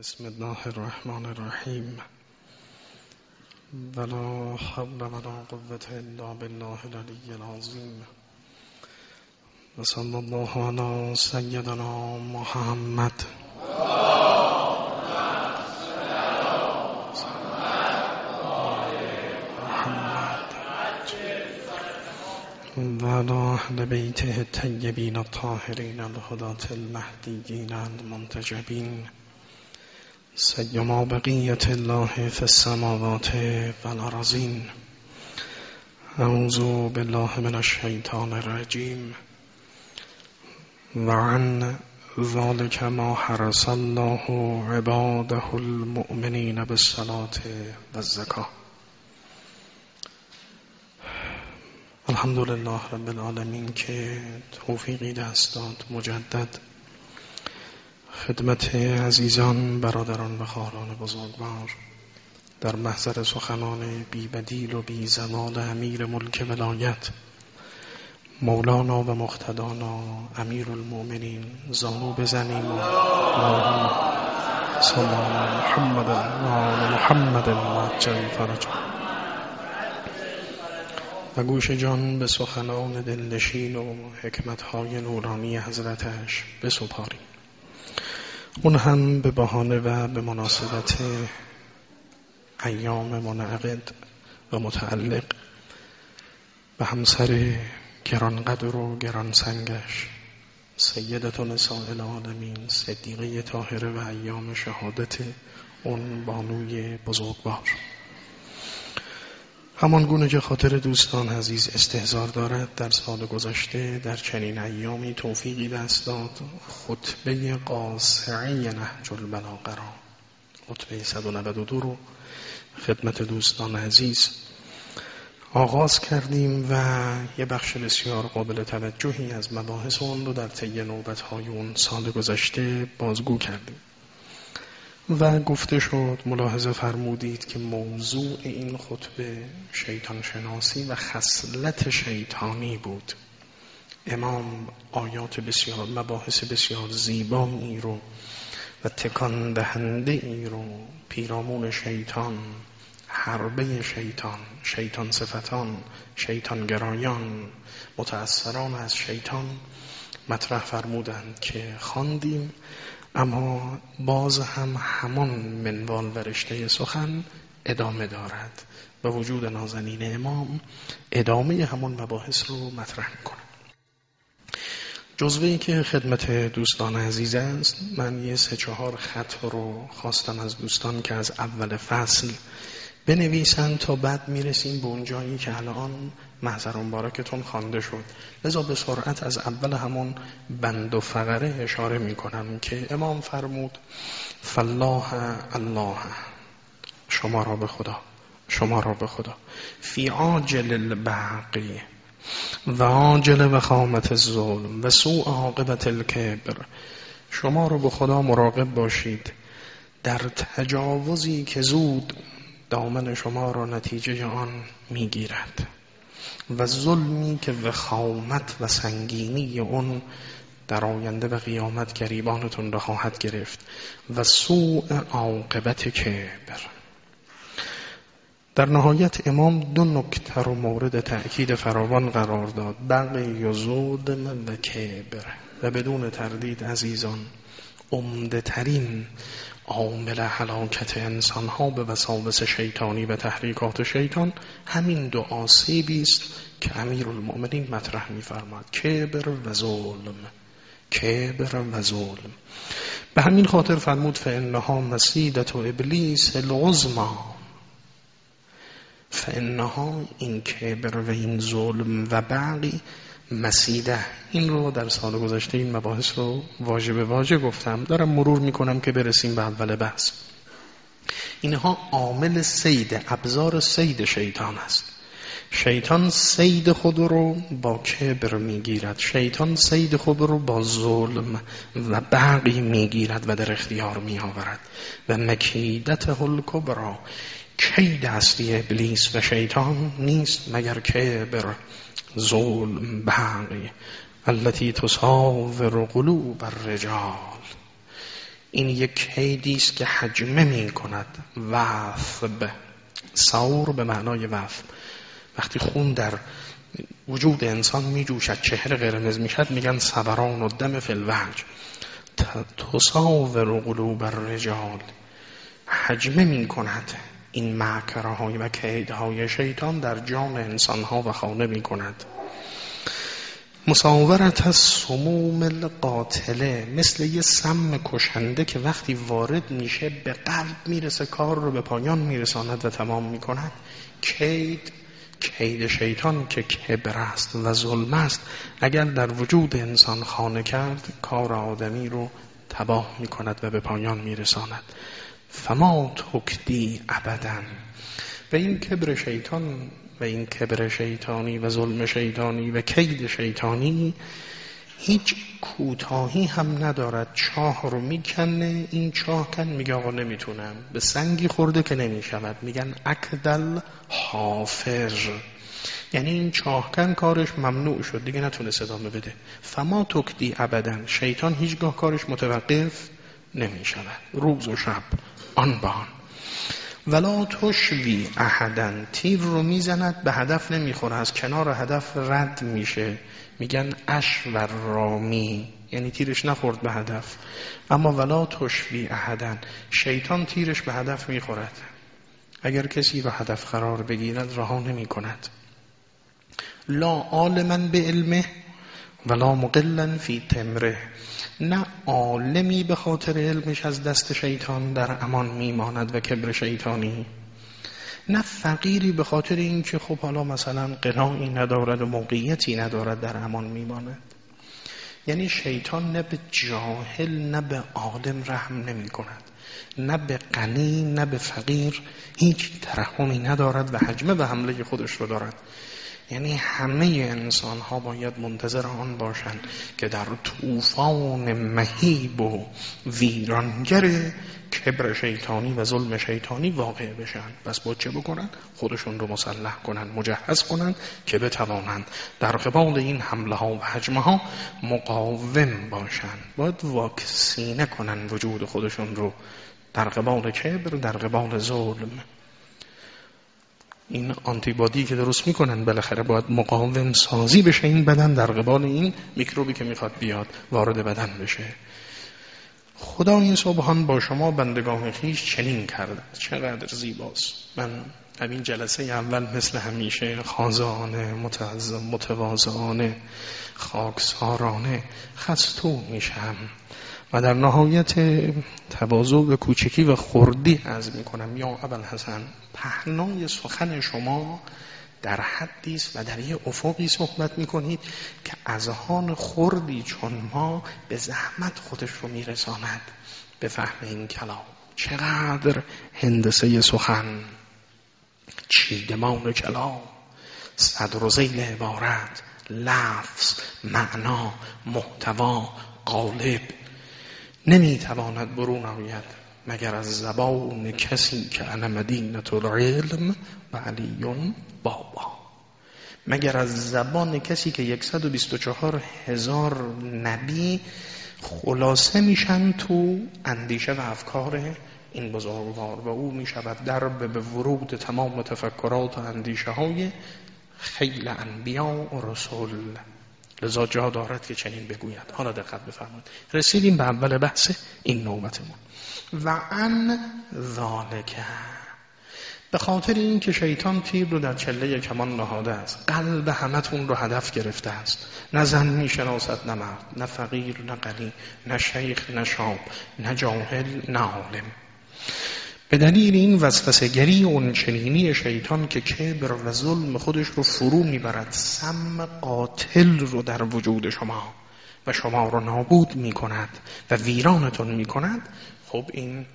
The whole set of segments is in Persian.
بسم الله الرحمن الرحیم. ولا حول ولا قوة الا بالله العلی العظیم و صلی الله علی سیدنا محمد. وعلى أهل بيته الطيبين الطاهرين الهداة المهديين المنتجبين. سیما بقیت الله فی السماوات والارضین اعوذ بالله من الشیطان الرجیم. و عن ذلك ما حرس الله عباده المؤمنین بالصلاة والزکاه الحمد لله رب العالمین که توفیقی دست داد مجدد خدمت عزیزان برادران و خواهران بزرگوار در محضر سخنان بی بدیل و بی زمال امیر ملک ولایت مولانا و مختدانا امیر المؤمنین زانو بزنیم و محمد و محمد المعجل فرج و گوش جان به سخنان دلنشین و حکمتهای نورانی حضرتش بسپاریم. اون هم به بهانه و به مناسبت ایام منعقد و متعلق به همسر گرانقدر و گرانسنگش سیدت نساء العالمین صدیقه طاهره و ایام شهادت اون بانوی بزرگوار. همان گونه که خاطر دوستان عزیز استهزار دارد در سال گذشته در چنین ایامی توفیقی دست داد. خطبه قاسعه نهج البلاغه را. خطبه 192 رو خدمت دوستان عزیز آغاز کردیم و یه بخش بسیار قابل توجهی از مباحث اون رو در طی نوبت‌های اون سال گذشته بازگو کردیم. و گفته شد ملاحظه فرمودید که موضوع این خطبه شیطان شناسی و خصلت شیطانی بود. امام آیات بسیار مباحث بسیار زیبایی رو و تکان دهنده ای رو پیرامون شیطان حربه شیطان شیطان صفتان شیطان گرایان متأثران از شیطان مطرح فرمودند که خواندیم اما باز هم همان منوال و رشته سخن ادامه دارد و وجود نازنین امام ادامه همان مباحث رو مطرح می‌کنه جزوه که خدمت دوستان عزیز است من یه سه چهار خط رو خواستم از دوستان که از اول فصل بنویسن تا بعد می‌رسیم به اون جایی که الان محضر مبارکتون خوانده شد. لذا به سرعت از اول همون بند و فقره اشاره می‌کنم که امام فرمود فالله الله. شما را به خدا شما را به خدا. فی عاجل البعقی و عاجل و خامت الظلم و سوء عاقبت الکبر. شما را به خدا مراقب باشید. در تجاوزی که زود دامن شما را نتیجه آن می‌گیرد. و ظلمی که وخامت و سنگینی اون در آینده و قیامت گریبانتون را خواهد گرفت و سوء عاقبت کبر. در نهایت امام دو نکته رو مورد تأکید فراوان قرار داد. بقی ظلم و کبر. و بدون تردید عزیزان عمده ترین عامل حلاکت انسان ها به وساوس شیطانی و تحریکات شیطان همین دو آسیبی است که امیر المؤمنین مطرح میفرماد کبر و ظلم کبر و ظلم. به همین خاطر فرمود فانها مسیدت و ابلیس العظما فانها این کبر و این ظلم و بقی مسیده. این رو در سال گذشته این مباحث رو واجه به واژه گفتم. دارم مرور می‌کنم که برسیم به اول بحث. اینها عامل سید ابزار سید شیطان است. شیطان سید خود رو با کبر می‌گیرد. شیطان سید خود رو با ظلم و بقی می‌گیرد و در اختیار میآورد. و مکیدت هل کبرا کید اصلی ابلیس و شیطان نیست مگر کبر ظلم بقی التي تصاور قلوب الرجال. این یک کیدی است که حجمه می کند وفب. ساور به معنای وفب. وقتی خون در وجود انسان می جوشد چهره قرمز می‌شد میگن صبران و دم فلوج تصاور قلوب الرجال. حجمه می کند این معکره های و کیدهای شیطان در جان انسان ها و خانه می کند مصاورت از سموم القاتله مثل یه سم کشنده که وقتی وارد میشه به قلب می‌رسه کار رو به پایان میرساند و تمام می‌کند. کید کید شیطان که کبر است و ظلم است. اگر در وجود انسان خانه کرد کار آدمی رو تباه می‌کند و به پایان میرساند. فما تکدی ابدا. و این کبر شیطان و این کبر شیطانی و ظلم شیطانی و کید شیطانی هیچ کوتاهی هم ندارد. چاه رو می‌کنه این چاه کن. میگه آقا نمی‌تونم. به سنگی خورده که نمی‌شود. میگن اکدل حافر یعنی این چاهکن کارش ممنوع شد. دیگه نتونه ادامه بده. فما تکدی ابدا. شیطان هیچگاه کارش متوقف نمی شود روز و شب. آن بان ولا تشوی احدن. تیر رو می‌زند به هدف نمی‌خوره. از کنار هدف رد میشه. میگن اش و رامی. یعنی تیرش نخورد به هدف. اما ولا تشوی احدن. شیطان تیرش به هدف می‌خورد. اگر کسی به هدف قرار بگیرد رها نمی کند لا عالما به علمه ولا مقلا فی تمره. نه عالمی به خاطر علمش از دست شیطان در امان میماند و کبر شیطانی. نه فقیری به خاطر اینکه خب حالا مثلا قناعی ندارد و موقعیتی ندارد در امان میماند. یعنی شیطان نه به جاهل نه به عالم رحم نمی کند نه به غنی نه به فقیر. هیچ ترحمی ندارد و حجمه به حمله خودش رو دارد. یعنی همه انسان ها باید منتظر آن باشند که در طوفان مهیب و ویرانگر کبر شیطانی و ظلم شیطانی واقع بشن. پس با چه بکنن؟ خودشون رو مسلح کنن مجهز کنن که بتوانند در قبال این حمله ها و حجمه ها مقاوم باشن. باید واکسینه کنن وجود خودشون رو. در قبال کبر در قبال ظلم. این آنتیبادی که درست می‌کنن بالاخره باید مقاوم سازی بشه این بدن در قبال این میکروبی که می‌خواد بیاد وارد بدن بشه. خدا این سبحان با شما بندگان خیش چنین کرده چقدر زیباست. من همین جلسه اول مثل همیشه خازانه متعظم متواضعانه خاکسارانه خستو میشم. و در نهایت تواضع و کوچکی و خردی از می‌کنم. یا اول حسن پهنای سخن شما در حدی است و در یه افقی صحبت می‌کنید که ازهان خردی چون ما به زحمت خودش رو میرساند. به فهم این کلام. چقدر هندسه سخن چیدمان کلام صدر و زیل عبارت لفظ معنا محتوا قالب نمی‌تواند برون آید مگر از زبان کسی که انا مدینت العلم و علیون بابا. مگر از زبان کسی که 124 هزار نبی خلاصه میشن تو اندیشه و افکار این بزرگوار و او می‌شود در به ورود تمام تفکرات و اندیشه های خیل انبیا و رسول. لذا جا دارد که چنین بگوید. حالا دقت بفرمایید. رسیدیم به اول بحث این نوبتمون و ان ذالکه به خاطر این که شیطان تیر رو در چله کمان نهاده است قلب همتون رو هدف گرفته است. نه زن می‌شناسد نه مرد نه فقیر نه غنی نه شیخ نه شاب نه جاهل نه عالم. به دلیل این وسوسگری اون چنینی شیطان که کبر و ظلم خودش رو فرو می‌برد سم قاتل رو در وجود شما و شما رو نابود می‌کند و ویرانتون می‌کند خب این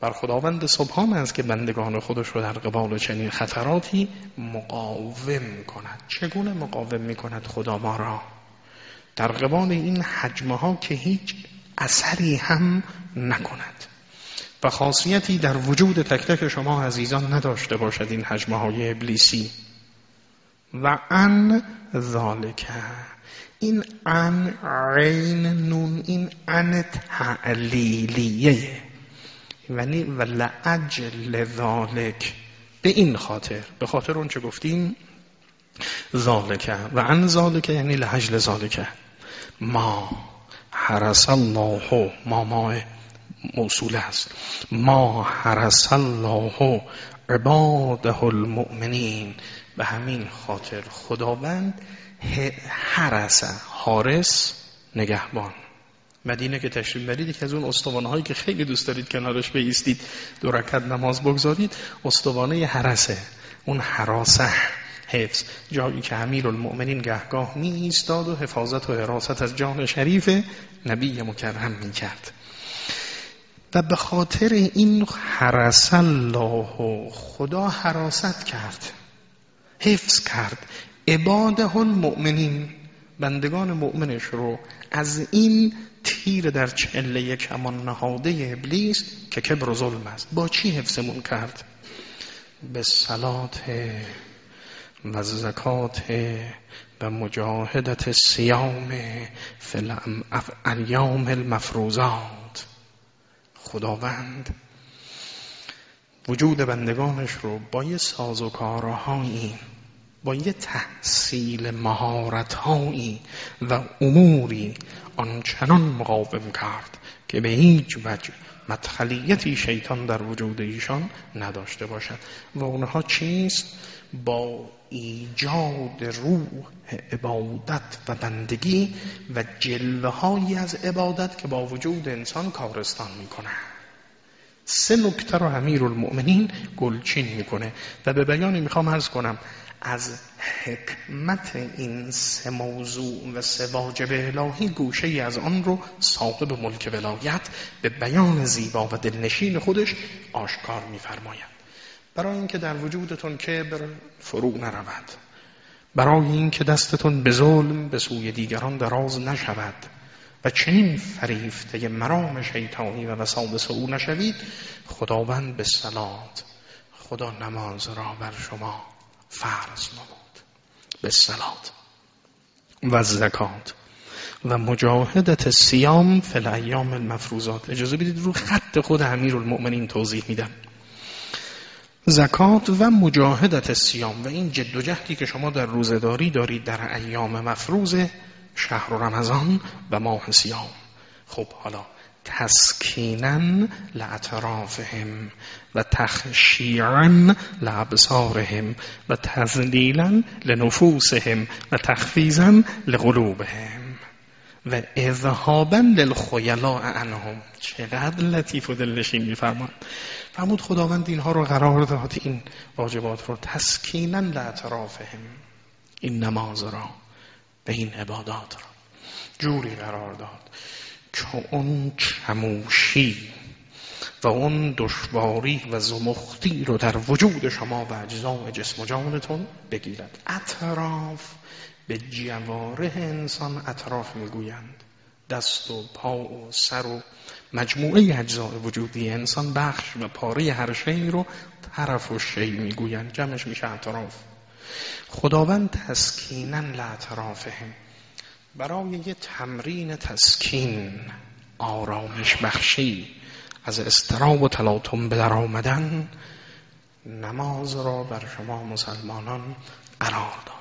بر خداوند سبحان است که بندگان خودش رو در قبال چنین خطراتی مقاوم کند. چگونه مقاوم می‌کند خدا ما را؟ در قبال این حجمه ها که هیچ اثری هم نکند. و خاصیتی در وجود تک تک شما عزیزان نداشته باشد این حجمه های ابلیسی. و ان ذالکه این ان عین نون این ان تعلیلیه. یعنی و لعجل ذالک. به این خاطر به خاطر اون چه گفتیم؟ ذالکه و عن ذالکه یعنی لحجل ذالکه ما حرس الله ما ما موصول است. ما حرس الله عباده المؤمنین. به همین خاطر خداوند حرس حارس نگهبان. مدینه که تشریف برید که از اون استوانه هایی که خیلی دوست دارید کنارش بیستید دو رکعت نماز بگذارید استوانه حرسه اون حراسه حفظ. جایی که امیر المؤمنین گهگاه می ایستاد و حفاظت و حراست از جان شریف نبی مکرم می کرد و به خاطر این حرس الله خدا حراست کرد حفظ کرد. عباده المؤمنین بندگان مؤمنش رو از این تیر در چله کمان نهاده ابلیس که کبر و ظلم است. با چی حفظمون کرد؟ به صلات و زکات و مجاهدت سیام فی ایام المفروضات خداوند. وجود بندگانش رو با یه ساز و کارهایی با یه تحصیل مهارتهایی و اموری آنچنان مقاوم کرد که به هیچ وجه مدخلیتی شیطان در وجود ایشان نداشته باشد و اونها چیست؟ با ایجاد روح عبادت و بندگی و جلوه هایی از عبادت که با وجود انسان کارستان می‌کنه سه نکته رو امیر المؤمنین گلچین می‌کنه و به بیانی می‌خوام عرض کنم. از حکمت این سه موضوع و سه واجب الهی گوشه ای از آن رو صاحب ملک ولایت به بیان زیبا و دلنشین خودش آشکار میفرماید. برای اینکه در وجودتون کبر فرو نرود. برای اینکه دستتون به ظلم به سوی دیگران دراز نشود و چنین فریفته مرام شیطانی و وساوس او نشوید خداوند به سلات خدا نماز را بر شما فرض نمود به سلات و زکات و مجاهدت سیام فل ایام المفروضات. اجازه بدید رو خط خود امیر المؤمنین توضیح میدم. زکات و مجاهدت سیام و این جد و جهدی که شما در روزداری دارید در ایام مفروض شهر رمضان و ماه سیام خب حالا تسکینا لعطرافهم و تخشیعا لابصارهم و تذلیلا لنفوسهم و تخفیزا لقلوبهم. و اذهابا للخیلاء عنهم. چقدر لطیف و دلنشین میفرمان فرمود خداوند اینها رو قرار داد این واجبات رو. تسکینا لاطرافهم این نماز را به این عبادات را. جوری قرار داد. که اون چموشی و اون دشواری و زمختی رو در وجود شما و اجزای جسم و جانتون بگیرد. اطراف به جواره انسان اطراف می‌گویند. دست و پا و سر و مجموعه اجزاء وجودی انسان بخش و پاره هر شی رو طرف و شی می‌گویند. جمعش میشه اطراف. خداوند تسکینا لاطرافهم. برای یه تمرین تسکین آرامش بخشی از استراب و تلاطم به در آمدن نماز را بر شما مسلمانان قرار داد.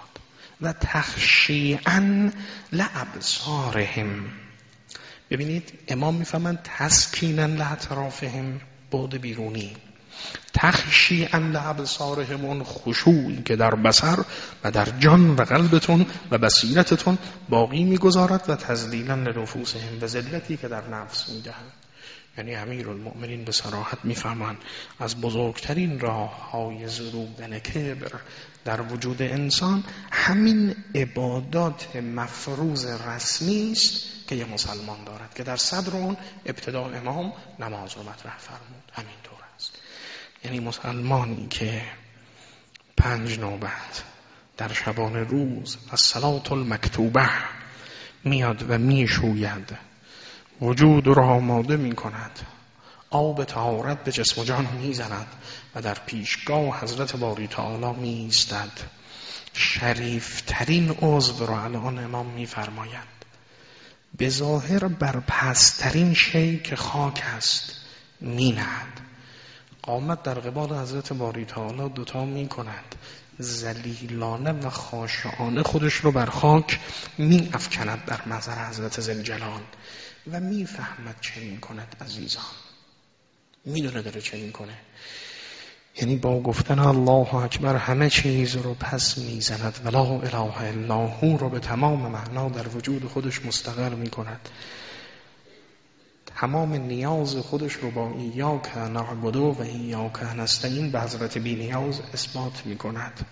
و تخشیعا لابصارهم. ببینید امام می‌فهمن تسکینا لاطرافهم بعد بیرونی. تخشی ان سارهمون خشوعی که در بسر و در جان و قلبتون و بصیرتتون باقی می‌گذارد و تزلیلا لنفوسهم و ذلتی که در نفس می‌دهند یعنی امیر المؤمنین به صراحت می‌فهمند از بزرگترین راه های زروبن کبر در وجود انسان همین عبادات مفروض رسمی است که یه مسلمان دارد که در صدر اون ابتدا امام نماز رو مطرح فرمود. همینطور. یعنی مسلمانی که پنج نوبت در شبان روز و صلات المکتوبه میاد و می‌شوید وجود را آماده می کند آب تهارت به جسم و جان می‌زند و در پیشگاه حضرت باری تعالی می شریفترین عضو رو الان امام میفرمایند به ظاهر بر پسترین شی که خاک است می قامت در قبال حضرت باری تعالی دوتا می کند زلیلانه و خاشعانه خودش رو بر خاک می افکند در نظر حضرت زلجلال و می فهمد چه می کند عزیزان. می‌دونه داره چه می کنه. یعنی با گفتن الله اکبر همه چیز رو پس می‌زند. ولا اله الا هو رو به تمام معنا در وجود خودش مستقر می کند تمام نیاز خودش رو با ایاک نعبدو و ایاک نستعین به حضرت بی نیاز اثبات می کند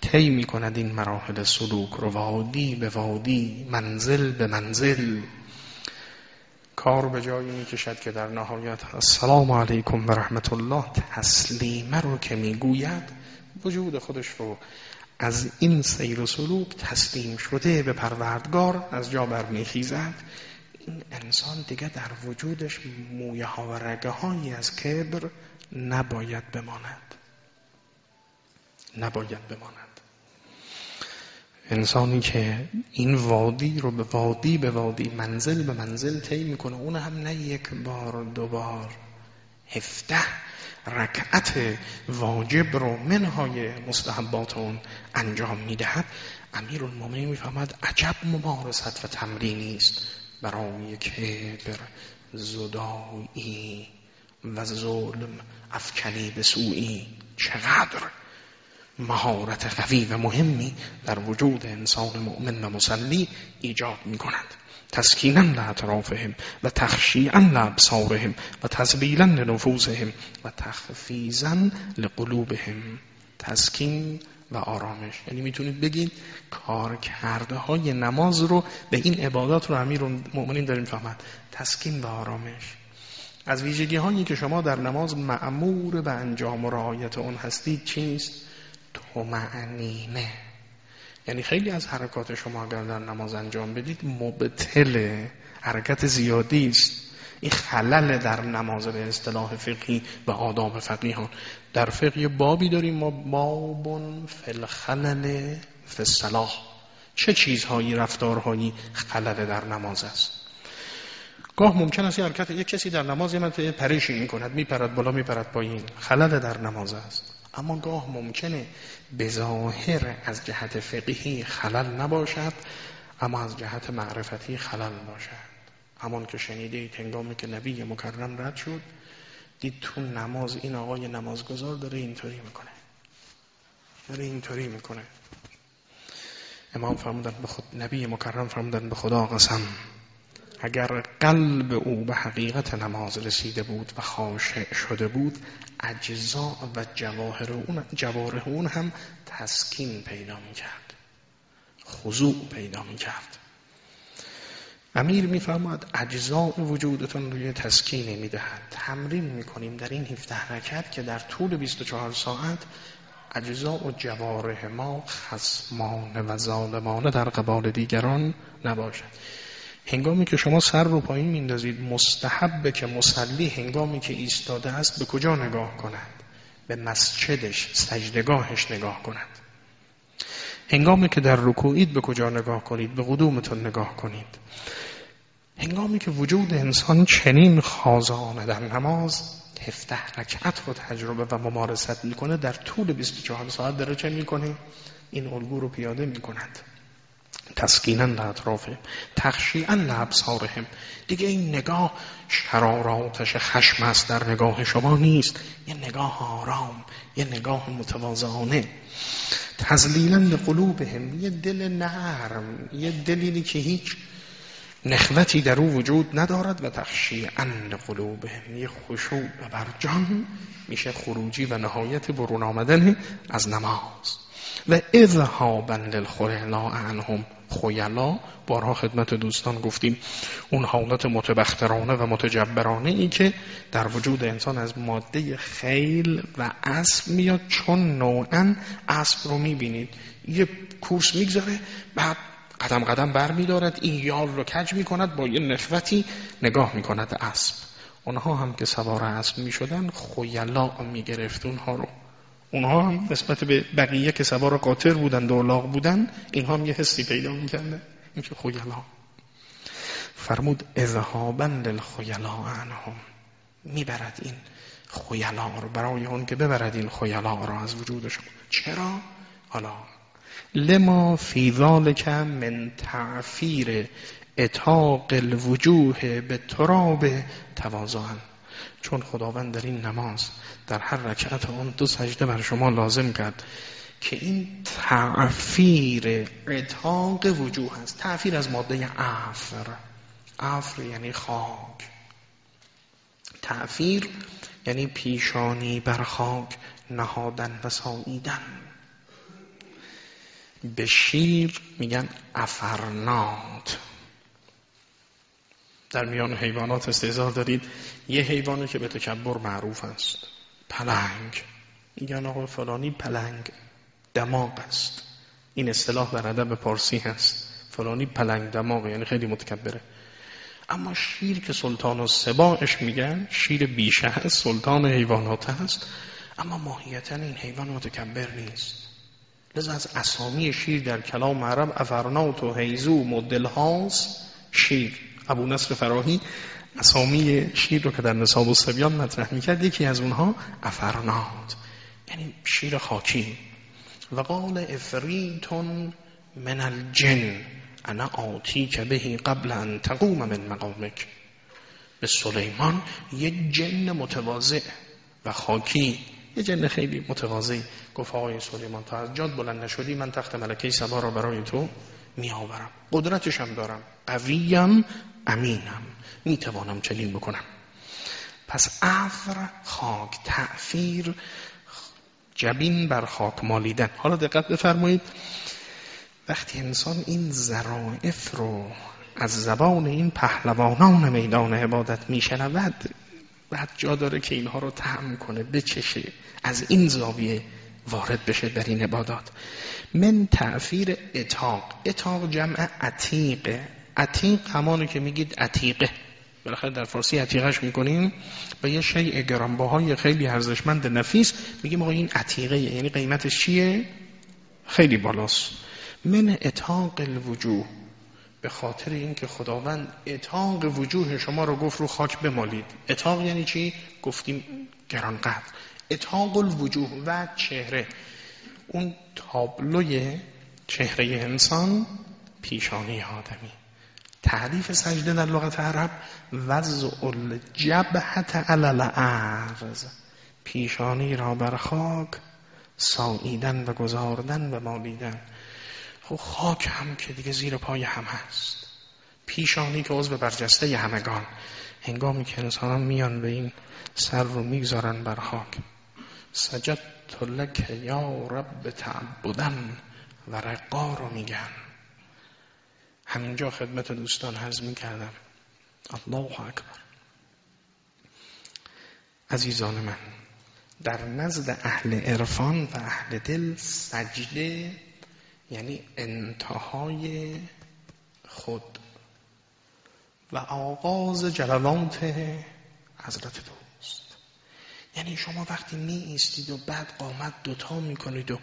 طی می کند این مراحل سلوک رو وادی به وادی منزل به منزل. کار به جایی می کشد که در نهایت السلام علیکم و رحمت الله تسلیمه رو که می گوید وجود خودش رو از این سیر و سلوک تسلیم شده به پروردگار از جا برمیخیزد. این انسان دیگه در وجودش مویه ها و رگه هایی از کبر نباید بماند. نباید بماند. انسانی که این وادی رو به وادی به وادی منزل به منزل طی می‌کنه اون هم نه یک بار دو بار. هفته رکعت واجب رو منهای مستحبات اون انجام می‌دهد. امیر المومنین می‌فهمد عجب ممارست و تمرینی است برای کبر زدایی و ظلم افکنی به سوئی چقدر مهارت قوی و مهمی در وجود انسان مؤمن و مسلی ایجاد می کند تسکینا لاطرافهم و تخشیعا لابصارهم و تزبیلا لنفوسهم و تخفیزا لقلوبهم. تسکین و آرامش. یعنی می‌تونید بگید کار کرده های نماز رو به این عبادات رو امیر مؤمنین داریم فهمد تسکین و آرامش. از ویژگی هایی که شما در نماز معمور به انجام و رعایت اون هستید چیست؟ تومعنینه یعنی خیلی از حرکات شما اگر در نماز انجام بدید مبتل حرکت زیادی است. این خلل در نماز به اصطلاح فقهی و آداب فقیهان. در فقه بابی داریم ما بابون فل خلل فصلاح چه چیزهایی رفتارهایی خلل در نماز است؟ گاه ممکن است یه حرکت یک کسی در نماز یه پریشی این کند میپرد بالا میپرد پایین. خلل در نماز است. اما گاه ممکنه به ظاهر از جهت فقهی خلل نباشد اما از جهت معرفتی خلل باشد همان که شنیده ای که نبی مکرم رد شد دید تو نماز این آقای نمازگذار داره اینطوری می‌کنه. داره اینطوری می‌کنه. امام فرمودن به خود نبی مکرم فرمودن به خدا قسم اگر قلب او به حقیقت نماز رسیده بود و خاشع شده بود اجزا و جواهر اون, جواره اون هم تسکین پیدا می کرد خضوع پیدا می کرد امیر میفرماد اجزاء وجودتون روی تسکین می‌دهد. تمرین می‌کنیم در این 17 حرکت که در طول 24 ساعت اجزاء و جواره ما خسمانه و ظالمانه در قبال دیگران نباشد. هنگامی که شما سر رو پایین میندازید مستحبه که مسلی هنگامی که ایستاده است به کجا نگاه کند؟ به مسجدش سجدگاهش نگاه کند. هنگامی که در رکوعید به کجا نگاه کنید به قدومتون نگاه کنید. هنگامی که وجود انسان چنین خازانه در نماز هفته رکعت رو تجربه و ممارست می‌کنه در طول 24 ساعت داره چه می‌کنه؟ این الگو رو پیاده می‌کند. تسکینا لاطرافهم تخشیعا لابصارهم دیگه این نگاه شراراتش خشم است در نگاه شما نیست. یه نگاه آرام یه نگاه متواضعانه تزلیلا لقلوبهم. یه دل نرم یه دلیلی که هیچ نخوتی در او وجود ندارد و تخشیعا لقلوبهم. یه خشوع بر جان میشه خروجی و نهایت برون آمدن از نماز. و اذهابا للخللا عنهم. خویلا بارها خدمت دوستان گفتیم اون حالت متبخترانه و متجبرانه ای که در وجود انسان از ماده خیل و اسب میاد چون نوعا اسب رو می‌بینید. یه کورس می‌گذاره بعد قدم قدم بر میدارد این یال رو کج می‌کند با یه نخوتی نگاه می‌کند اسب. اونها هم که سوار اسب می‌شدن خویلا می‌گرفت اونها رو. اونها هم نسبت به بقیه که سوار قاطر بودن دولاغ بودن اینها هم یه حسی پیدا می‌کردن. این که خویلا فرمود اذهابا للخیلا عنهم. می‌برد این خیلا رو برای اون که ببرد این خیلا رو از وجودشون چرا؟ حالا لما فی ذالک من تعفیر اتاق الوجوه به تراب تواضعا چون خداوند در این نماز در هر رکعت اون دو سجده بر شما لازم کرد که این تعفیر اتاق وجوه هست تعفیر از ماده عفر. عفر یعنی خاک. تعفیر یعنی پیشانی بر خاک نهادن و ساییدن. به شیر میگن افرنات در میان حیوانات استعزار دارید. یه حیوانی که به تکبر معروف است. پلنگ. میگن آقا فلانی پلنگ. دماغ است. این اصطلاح در ادب پارسی هست. فلانی پلنگ دماغ یعنی خیلی متکبره. اما شیر که سلطان و سباعش میگن شیر بیشه هست سلطان حیوانات هست. اما ماهیتا این حیوان متکبر نیست. لذا از اسامی شیر در کلام عرب افرنات و حیزو مدل هاست شیر. ابو نصر فراهی اسامی شیر رو که در نصاب و سبیان مطرح می‌کرد یکی از اونها افرنات یعنی شیر خاکی. و قال افریتون من الجن انا آتی که بهی قبل ان تقوم من مقامک. به سلیمان یه جن متواضع و خاکی یه جن خیلی متواضع. گفت آقای سلیمان تا از جاد بلند نشدی من تخت ملکه سبا را برای تو می آورم قدرتش هم دارم. قویم امینم. می توانم چنین بکنم. پس عفر خاک تعفیر جبین بر خاک مالیدن. حالا دقت بفرمایید. وقتی انسان این ذرائف رو از زبان این پهلوانان میدان عبادت میشنود بعد جا داره که اینها رو تعم کنه بچشه از این زاویه وارد بشه در این عبادات. من تعفیر اتاق. اتاق جمع عتیقه عتیق همانو که میگید عتیقه. بالاخره در فارسی عتیقش می‌کنیم. و یه شیء گرانبهای خیلی ارزشمند نفیس. میگیم آقا این عتیقه یعنی قیمتش چیه؟ خیلی بالاست. من اتاق الوجوه. به خاطر اینکه خداوند اتاق وجوه شما رو گفت رو خاک بمالید. اتاق یعنی چی؟ گفتیم گرانقدر. اتاق الوجوه و چهره. اون تابلوی چهره انسان پیشانی آدمی. تعریف سجده در لغت عرب وضع الجبهت علل عرض پیشانی را بر خاک ساییدن و گذاردن و مالیدن. خب خاک هم که دیگه زیر پای هم هست. پیشانی که عضو برجسته همگان. هنگامی که انسان میان به این سر رو می‌گذارن بر خاک. سجد لک یا رب تعبدن. و رقا رو میگن. همینجا خدمت دوستان حرز می‌کردم. الله اکبر. عزیزان من در نزد اهل عرفان و اهل دل سجده یعنی انتهای خود و آغاز جلوات حضرت دوست. یعنی شما وقتی می ایستید و بعد قامت دوتا می‌کنید و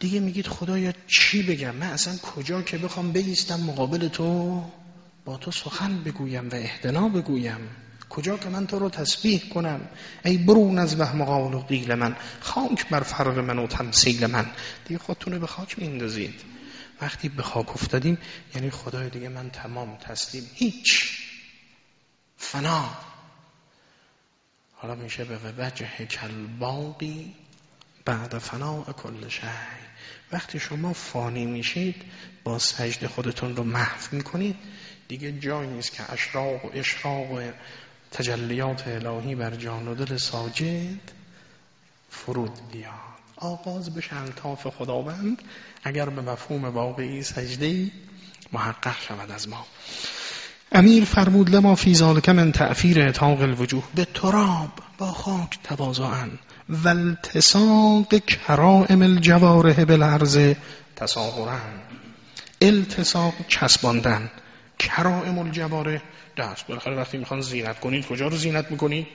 دیگه میگید خدایا چی بگم؟ من اصلا کجا که بخوام بیستم مقابل تو با تو سخن بگویم و اهدنا بگویم. کجا که من تو رو تسبیح کنم؟ ای برون از وهم قول و قیل من خاک بر فرق من و تمثیل من. دیگه خودتون رو به خاک میندازید وقتی به خاک افتادیم یعنی خدای دیگه من تمام تسلیم. هیچ. فنا. حالا میشه به وجه کلباقی بعد فنا کل شی وقتی شما فانی میشید با سجد خودتون رو محو می‌کنید. دیگه جایی نیست که اشراق و اشراق و تجلیات الهی بر جان و دل ساجد فرود بیاد. آغاز بشه انتاف خداوند. اگر به مفهوم واقعی سجده محقق شود از ما. امیر فرمود لما فی ذالک من تعفیر اتاق الوجوه. به تراب با خاک تواضعا. و کرائم الجواره بالعرض تساهرا التساق چسباندن. کرائم الجواره دست بالاخره وقتی می‌خوان زینت کنید کجا رو زینت می‌کنید؟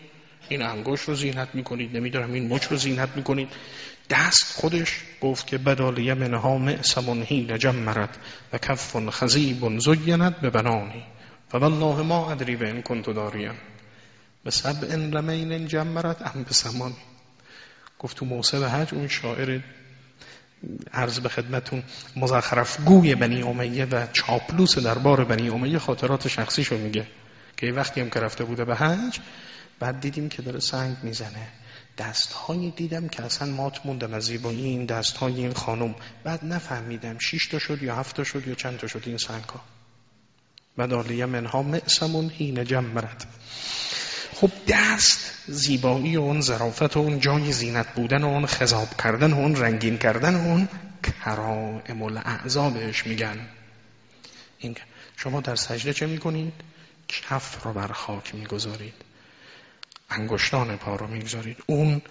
این انگشت رو زینت می‌کنید نمی‌دونم این مچ رو زینت می‌کنید. دست خودش گفت که بدال منها معصم حین جمرت و کف خزیب زینت به بنانی فوالله ما ادری به این کنتو داریم به سبع رمین جمرت ام به سمانی گفت تو موسم حج اون شاعر عرض به خدمتون مزخرف گوی بنی امیه و چاپلوس دربار بنی امیه خاطرات شخصیشو میگه. که وقتی هم که رفته بوده به حج بعد دیدیم که داره سنگ می‌زنه. دستهایی دیدم که اصلا مات موندم از زیبایی این دستهای این خانم. بعد نفهمیدم شش تا شد یا هفت تا شد یا چند تا شد این سنگ ها بعد آلیه منها معصمون هین جمرد خب دست زیبایی و اون ظرافت و اون جای زینت بودن و اون خذاب کردن و اون رنگین کردن و اون کرائم الاعضا بهش میگن. این شما در سجده چه می‌کنید؟ کف رو بر خاک می‌گذارید. انگشتان پا رو می‌گذارید. اون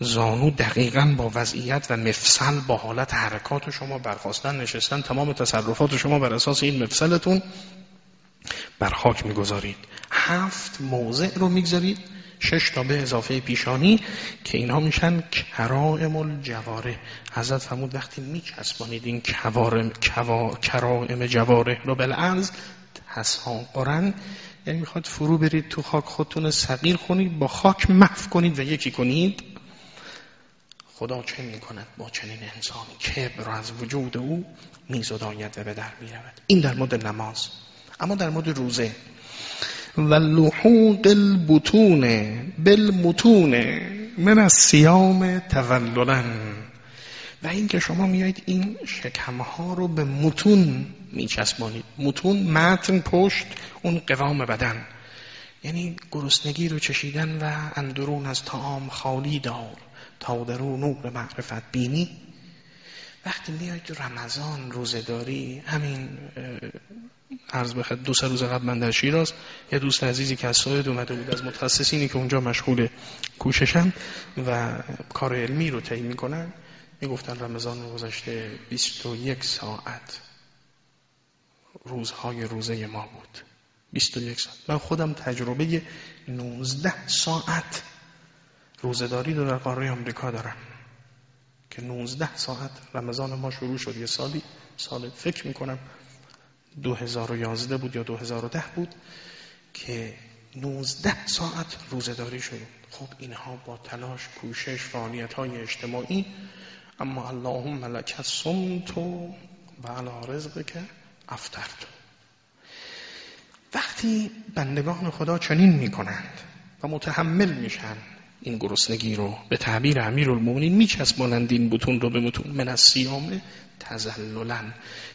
زانو دقیقا با وضعیت و مفصل با حالت حرکات شما برخواستن نشستن تمام تصرفات شما بر اساس این مفصلتون بر خاک می‌گذارید. هفت موضع رو می‌گذارید. شش تا به اضافه پیشانی که اینها میشن کرائم الجواره حضرت فرمود وقتی میچسبانید این کرائم جواره رو بالعرض تساقرن یعنی می‌خواد فرو برید تو خاک خودتون صغیر کنید با خاک محو کنید و یکی کنید. خدا چه می‌کند با چنین انسانی کبر را از وجود او میزداید و به در می‌رود. این در مورد نماز. اما در مورد روزه. و لحوق البطون بالمتون من از سیام تولدن و اینکه شما میایید این شکمها رو به متون میچسبانید. متون متن پشت اون قوام بدن. یعنی گرسنگی رو چشیدن و اندرون از تعام خالی دار. تا درو نور معرفت بینی. وقتی میاید رمضان روزداری همین عرض بخد دو سه روز قبل من در شیراز. یه دوست عزیزی که از سوید اومده بود از متخصصینی که اونجا مشغول کوششن و کار علمی رو طی می‌کنن می‌گفتن رمضان گذشته 21 ساعت روزهای روزه ما بود. 21 ساعت. من خودم تجربه 19 ساعت روزداری رو در قاره آمریکا دارم. که 19 ساعت رمضان ما شروع شد. یه سالی سال فکر می‌کنم. 2011 بود یا 2010 بود که 19 ساعت روزداری شد. خب اینها با تلاش کوشش فعالیت های اجتماعی. اما اللهم لک صمت و علی رزق که افترت. وقتی بندگان خدا چنین می‌کنند و متحمل میشن این گرسنگی رو به تعبیر امیر المومنین میچسبانند این بتون رو به متون من از سیامه تزللن.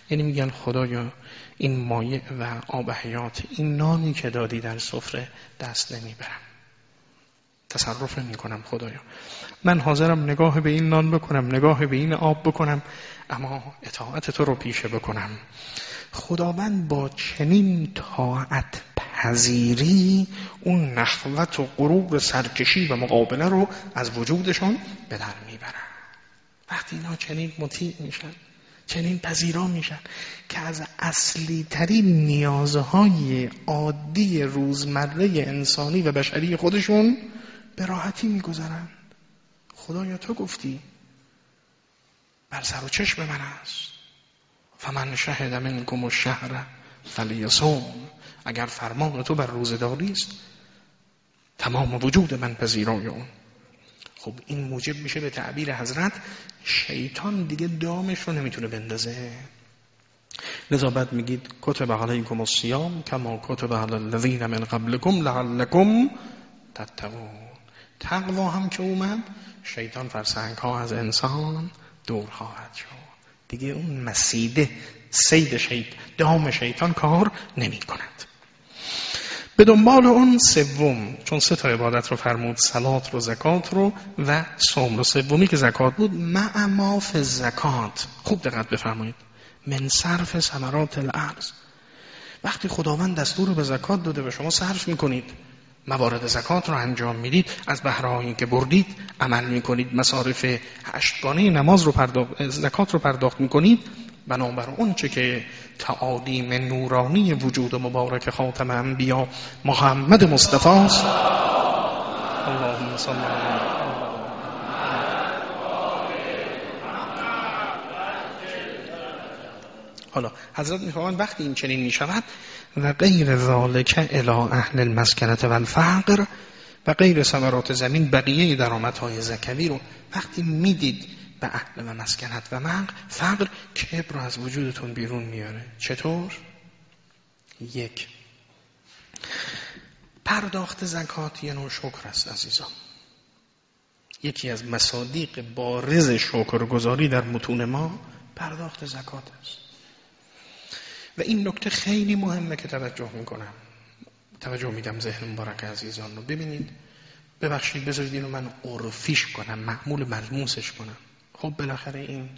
یعنی میگن خدایا این مایع و آب حیات این نانی که دادی در سفره دست نمی‌برم. تصرف نمی کنم خدایا. من حاضرم نگاه به این نان بکنم نگاه به این آب بکنم اما اطاعت تو رو پیشه بکنم. خداوند با چنین طاعت پذیری اون نخوت و غرور سرکشی و مقابله رو از وجودشان به در می‌برن. وقتی اینا چنین مطیع میشن چنین پذیران میشن که از اصلی ترین نیازهای عادی روزمره انسانی و بشری خودشون به راحتی میگذرن. خدایا تو گفتی بر سر و چشم من است. فمن شهد منکم الشهر فلیصوم. اگر فرمان تو بر روزداری است تمام وجود من پذیرای اون خب این موجب میشه به تعبیر حضرت شیطان دیگه دامش رو نمی‌تونه بندازه. لذا بعد میگید کتب علیکم الصیام کما کتب علی الذین من قبلکم لعلکم تتقون. تقوا هم که اومد شیطان فرسنگ ها از انسان دور خواهد شد. دیگه اون مسیده سید شیطان دام شیطان کار نمی کند به دنبال اون سوم چون سه تا عبادت رو فرمود سلات رو زکات رو و صوم رو. سومی که زکات بود معماف زکات خوب دقت بفرمایید. من صرف ثمرات الارض. وقتی خداوند دستور به زکات داده و شما صرف می‌کنید موارد زکات رو انجام می‌دید از بهرهایی که بردید عمل می‌کنید مصارف هشتگانه نماز رو پرداخت زکات رو پرداخت می‌کنید بنابر اون چه که تعالیم نورانی وجود مبارک خاتم انبیا محمد مصطفی است. اللهم صل حالا حضرت میفرمایند وقتی این چنین می‌شود و غیر ذالک الی اهل المسکنت و الفقر و غیر ثمرات زمین بقیه درآمدهای زکوی رو وقتی می‌دید به اهل و مسکنت و مق فقر کبر رو از وجودتون بیرون میاره. چطور؟ یک. پرداخت زکات یه نوع شکر است عزیزان یکی از مصادیق بارز شکرگزاری در متون ما پرداخت زکات است. و این نکته خیلی مهمه که توجه می‌کنم. توجه میدم ذهن مبارک عزیزان رو. ببینید ببخشید بذارید اینو من عرفیش کنم معمول ملموسش کنم. خب بالاخره این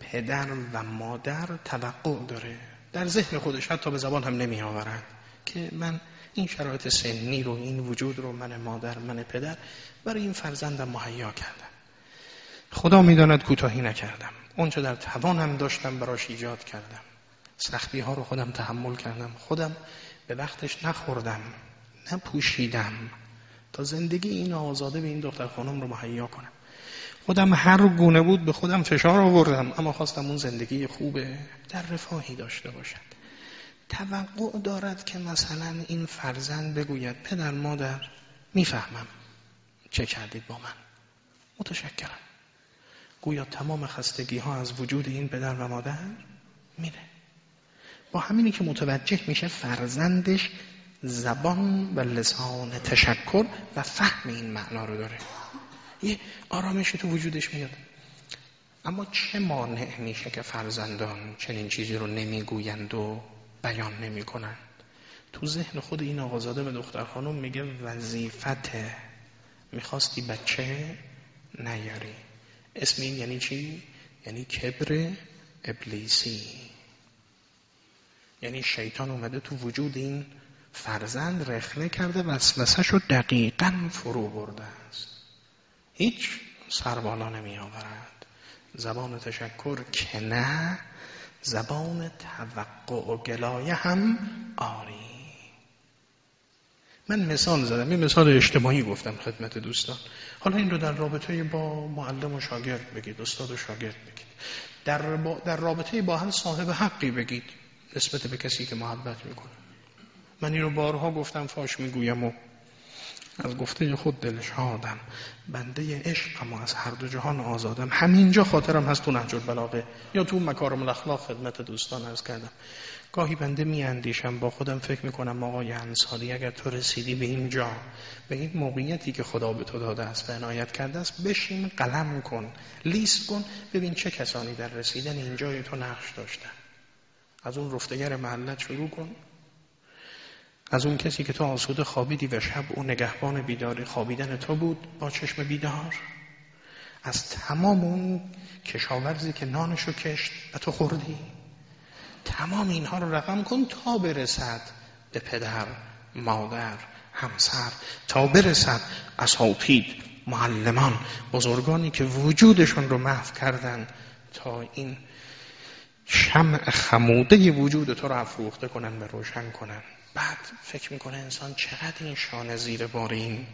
پدر و مادر توقع داره. در ذهن خودش حتی به زبان هم نمی آورد که من این شرایط سنی رو این وجود رو من مادر من پدر برای این فرزندم مهیا کردم. خدا می‌داند کوتاهی نکردم. اونچه در توانم داشتم براش ایجاد کردم. سختی ها رو خودم تحمل کردم. خودم به وقتش نخوردم نپوشیدم تا زندگی این آزاده به این دختر خانم رو مهیا کنم. خودم هر گونه بود به خودم فشار آوردم اما خواستم اون زندگی خوبه در رفاهی داشته باشد. توقع دارد که مثلا این فرزند بگوید پدر مادر می‌فهمم چه کردید با من. متشکرم. گویا تمام خستگی ها از وجود این پدر و مادر میره. با همینی که متوجه میشه فرزندش زبان و لسان تشکر و فهم این معنا رو داره. یه آرامش تو وجودش میاد. اما چه مانع میشه که فرزندان چنین چیزی رو نمی‌گویند و بیان نمی‌کنند؟ تو ذهن خود این آقازاده به دختر خانم میگه وظیفته می‌خواستی بچه نیاری. اسم این یعنی چی؟ یعنی کبر ابلیسی. یعنی شیطان اومده تو وجود این فرزند رخنه کرده وسوسه رو دقیقا فرو برده است. هیچ سربالا نمی آورد زبان تشکر که نه زبان توقع و گلایه هم آری. من مثال زدم این مثال اجتماعی گفتم خدمت دوستان. حالا این رو در رابطه با معلم و شاگرد بگید استاد و شاگرد بگید. در, در رابطه با هم صاحب حقی بگید نسبت به کسی که محبت می‌کنه. من این رو بارها گفتم فاش می‌گویم و از گفته خود دلش آدم بنده عشق اما از هر دو جهان آزادم. همینجا خاطرم هست تو نهج البلاغه یا تو مکارم الاخلاق خدمت دوستان از کردم. گاهی بنده می اندیشم با خودم فکر می‌کنم آقای انصاری اگر تو رسیدی به این جا به این موقعیتی که خدا به تو داده است و عنایت کرده است بشین قلم کن لیست کن ببین چه کسانی در رسیدن اینجای تو نقش داشتن. از اون رفتگر محلت شروع کن. از اون کسی که تو آسوده خوابیدی و شب اون نگهبان بیداری خوابیدن تو بود با چشم بیدار. از تمام اون کشاورزی که نانشو کشت و تو خوردی. تمام اینها رو رقم کن تا برسد به پدر مادر همسر تا برسد اساتید معلمان بزرگانی که وجودشون رو محو کردن تا این شمع خموده وجود تو رو افروخته کنن و روشن کنن. بعد فکر می‌کنه انسان چقدر این شانه زیر بار این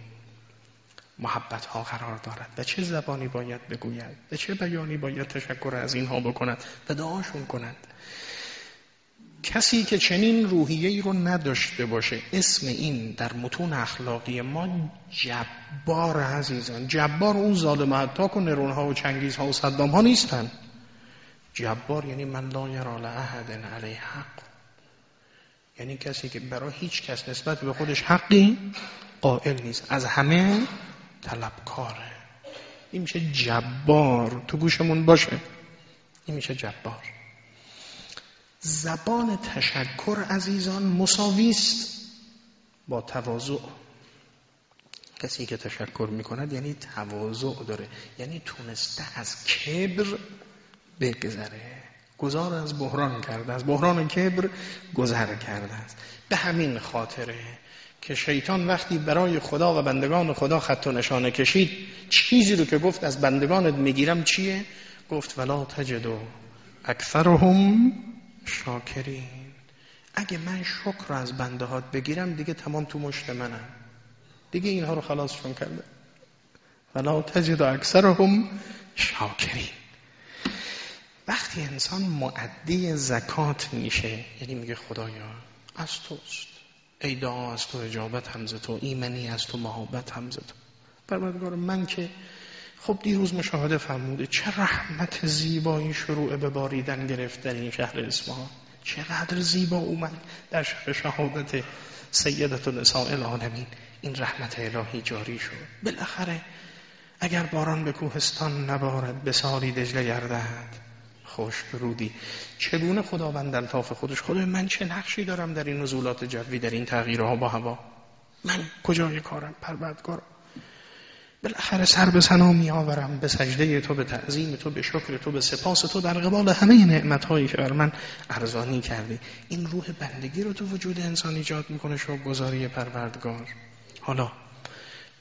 محبت ها قرار دارد؟ و چه زبانی باید بگوید؟ و چه بیانی باید تشکر از اینها بکند؟ و دعاشون کند کسی که چنین روحیه ای رو نداشته باشه اسم این در متون اخلاقی ما جبار عزیزان جبار اون ظالم حتاک و نرون ها و چنگیز ها و صدام ها نیستن. جبار یعنی من لا یرا لأحد علیه حق. یعنی کسی که برای هیچ کس نسبت به خودش حقی قائل نیست. از همه طلبکاره. این میشه جبار. تو گوشمون باشه. این میشه جبار. زبان تشکر عزیزان مساویست با تواضع. کسی که تشکر می‌کند یعنی تواضع داره. یعنی تونسته از کبر بگذره. گذار از بحران کرده از بحران کبر گذر کرده است. به همین خاطره که شیطان وقتی برای خدا و بندگان خدا خط و نشانه کشید چیزی رو که گفت از بندگانت می‌گیرم چیه؟ گفت ولا تجدو اکثرهم شاکرین. اگه من شکر از بنده هات بگیرم دیگه تمام تو مشت منم. دیگه اینها رو خلاصشون کرده. ولا تجد اکثرهم شاکرین. وقتی انسان معدی زکات میشه یعنی میگه خدایا از توست. ای دعا از تو اجابت هم تو ایمنی از تو محبت هم تو پروردگار من که خب دیروز مشاهده فرموده چه رحمت زیبایی شروع به باریدن گرفت در این شهر اصفهان چقدر زیبا اومد در شهر شهادت سیدت نساء العالمین. این رحمت الهی جاری شد. بالاخره اگر باران به کوهستان نبارد به ساری دجله گردد. خوش برودی چگونه خداوند الطاف خودش؟ خدای من چه نقشی دارم در این نزولات جوی در این تغییرها با هوا؟ من کجای کارم؟ پروردگار بالاخره سر به سنا می آورم به سجده تو به تعظیم تو به شکر تو به سپاس تو در قبال همه نعمت هایی که بر من ارزانی کردی. این روح بندگی رو تو وجود انسان ایجاد می‌کنه شو گذاری پروردگار. حالا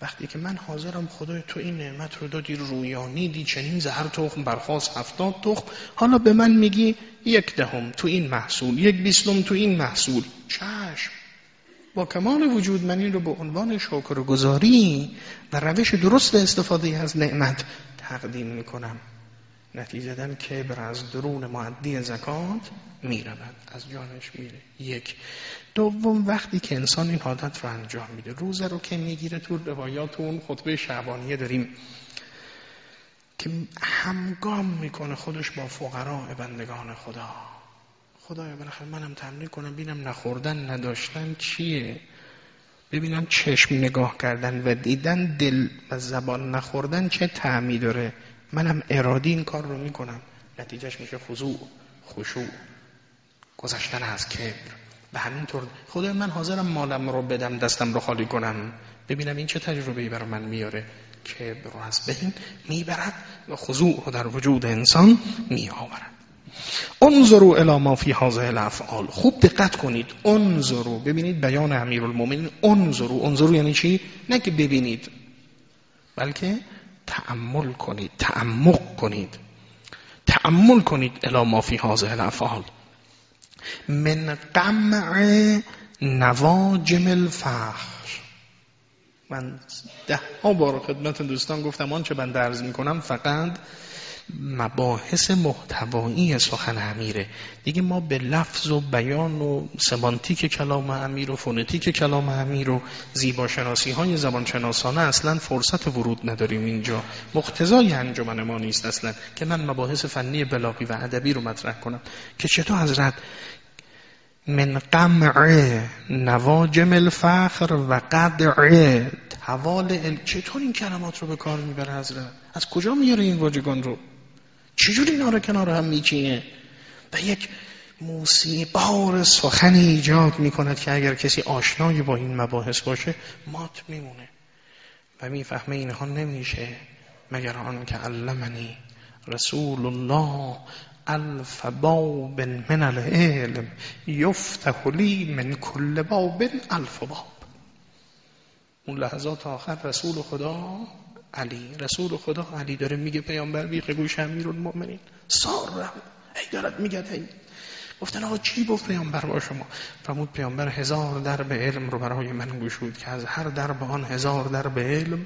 وقتی که من حاضرم خدای تو این نعمت رو دادی رویانی دی چنین زهر تخم برخواست هفتاد تخم. حالا به من میگی یک دهم تو این محصول یک بیستم تو این محصول. چشم. با کمال وجود من این رو به عنوان شکر و گذاری و روش درست استفاده از نعمت تقدیم می‌کنم. نتیجه کبر از درون معدی زکات می‌رود از جانش میره. یک. دوم وقتی که انسان این عادت رو انجام میده روزه رو که می‌گیره تو روایات اون خطبه شعبانیه داریم که همگام می‌کنه خودش با فقراء بندگان خدا. خدایا بالاخره منم تمرین کنم ببینم نخوردن نداشتن چیه؟ ببینم چشم نگاه کردن و دیدن دل و زبان نخوردن چه تعمی داره؟ منم ارادی این کار رو می‌کنم. نتیجهش میشه خضوع خشوع. گذشتن از کبر. به همینطور خدای من حاضرم مالم رو بدم دستم رو خالی کنم. ببینم این چه تجربه ای برای من میاره. که رو از بین می‌برد و خضوع رو در وجود انسان میآورد. انظروا الی ما فی هذه الافعال. خوب دقت کنید. انظروا. ببینید بیان امیرالمومنین انظروا. انظروا یعنی چی؟ نه که ببینید. بلکه تأمل کنید تعمق کنید. تأمل کنید الی ما فی هذه الافعال. من قمع نواجم الفخر من ده ها بار خدمت دوستان گفتم آنچه من درز می‌کنم فقط مباحث محتوایی سخن امیره. دیگه ما به لفظ و بیان و سمانتیک کلام امیر و فونتیک کلام امیر و زیباشناسی های زبانشناسانه اصلا فرصت ورود نداریم اینجا. مقتضای انجمن ما نیست اصلا. که من مباحث فنی بلاغی و ادبی رو مطرح کنم. که چطور حضرت من قمع نواجم الفخر و قدع حوال چطور این کلمات رو به کار می‌بره حضرت؟ از کجا میاره این واژگان رو؟ چجوری اینا رو کنار هم میچینه؟ و یک موسیقار سخنی ایجاد می‌کند که اگر کسی آشنایی با این مباحث باشه مات میمونه. و می‌فهمه اینها نمیشه مگر آن که علمنی رسول الله الف باب من العلم یفتح لی من کل باب الف باب. اون لحظات آخر رسول خدا علی رسول خدا. علی داره میگه پیامبر بیقه گوش امیر المؤمنین سارم ای دارد میگه ای. گفتن آقا چی گفت پیامبر با شما؟ فرمود پیامبر هزار درب علم رو برای من گشود که از هر درب آن هزار درب علم